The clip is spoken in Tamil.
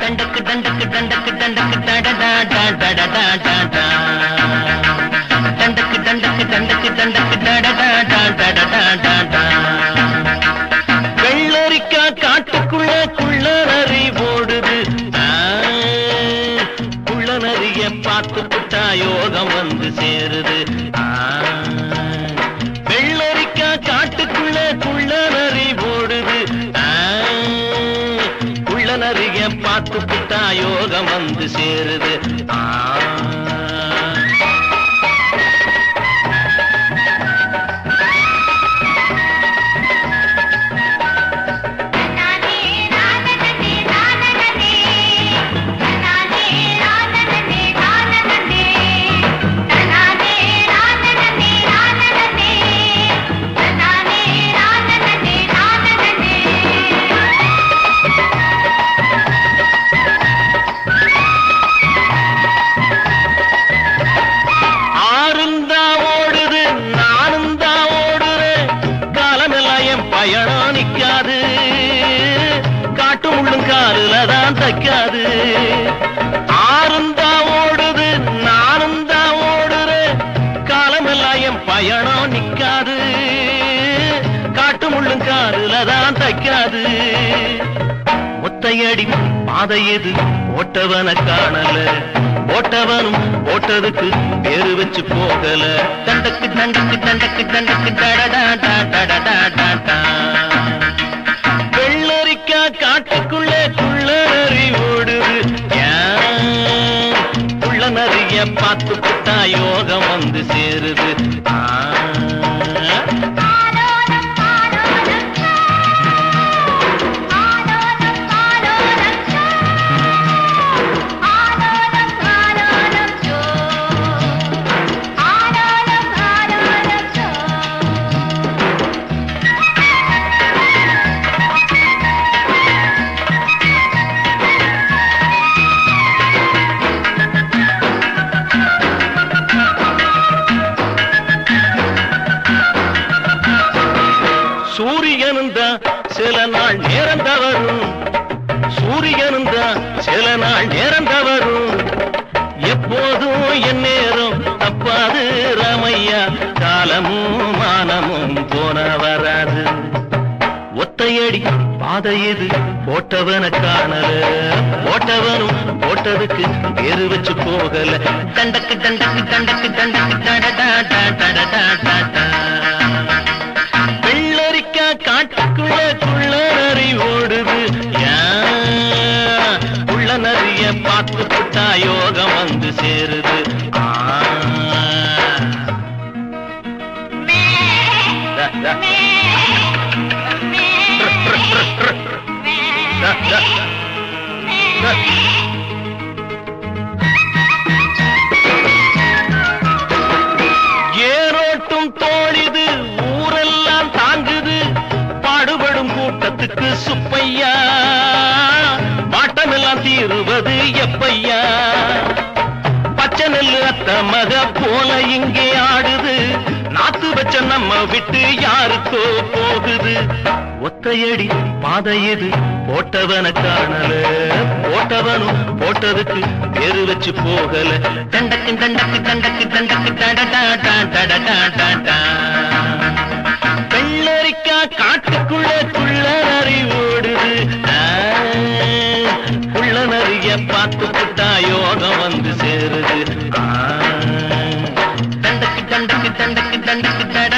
தண்டக்கு தண்டக்கு தண்டக்கு தண்டக்கு டடடா டா டடடா தண்டக்கு தண்டக்கு தண்டக்கு தண்டக்கு வெள்ளரிக்கா காட்டுக்குள்ள குள்ள நரி ஓடுது. குள்ள நரிய பார்த்து புட்டா யோகம் வந்து சேருது. ஆ, காட்டுக்குள்ள குள்ள நரி ஓடுது. ஆ, குள்ள நரிய பார்த்து புட்டா யோகம் வந்து சேருது. ஆ. காலுல தான் தைக்காது ஆறுந்தா ஓடுது நானும் தான் ஓடுறேன். காலமெல்லாம் என் பயணம் நிக்காது. காட்டு முள்ளும் காதுல தான் தைக்காது. முத்தையடி பாதை எது? ஓட்டவன காணல. ஓட்டவனும் ஓட்டதுக்கு பேரு வச்சு போகல. தண்டக்கு தண்டக்கு தண்டக்கு தண்டக்கு டடடா டா டடடா பார்த்து புட்டா யோகம் வந்து சேருது. சூரியனும் சில நாள் நேரம் தவறும் சூரியனும் சில நாள் நேரம் எப்போதும் என் நேரம் தப்பாது ராமையா. காலமும் மானமும் போன வராது. ஒத்தையடி பாதை இது போட்டவன காணல. போட்டவனும் போட்டதுக்கு பேரு வச்சு போகல. தண்டக்கு தண்டக்கு தண்டக்கு தண்டக்கு டடடா டா பார்த்து புட்டா யோகம் வந்து சேருது ஆ. ஏரோட்டும் தோழிது ஊரெல்லாம் தாங்குது பாடுபடும் கூட்டத்துக்கு சுப்பையா இருவது எப்பையா பச்சை நெல்லு அத்த மக போல இங்கே ஆடுது. நாத்து வச்ச நம்ம விட்டு யாருக்கோ போகுது. ஒத்தையடி பாதையது போட்டவன காணல. போட்டவனும் போட்டதுக்கு பேரு வச்சு போகல. தண்டக்கு தண்டக்கு தண்டக்கு தண்டக்கு டடடா டா டா. வெள்ளரிக்கா காட்டுக்குள்ள குள்ள அறிவு. குள்ள நரிய பார்த்து புட்டா யோகம் வந்து சேருது. ஆ, தண்டக்கு தண்டக்கு தண்டக்கு தண்டக்கு.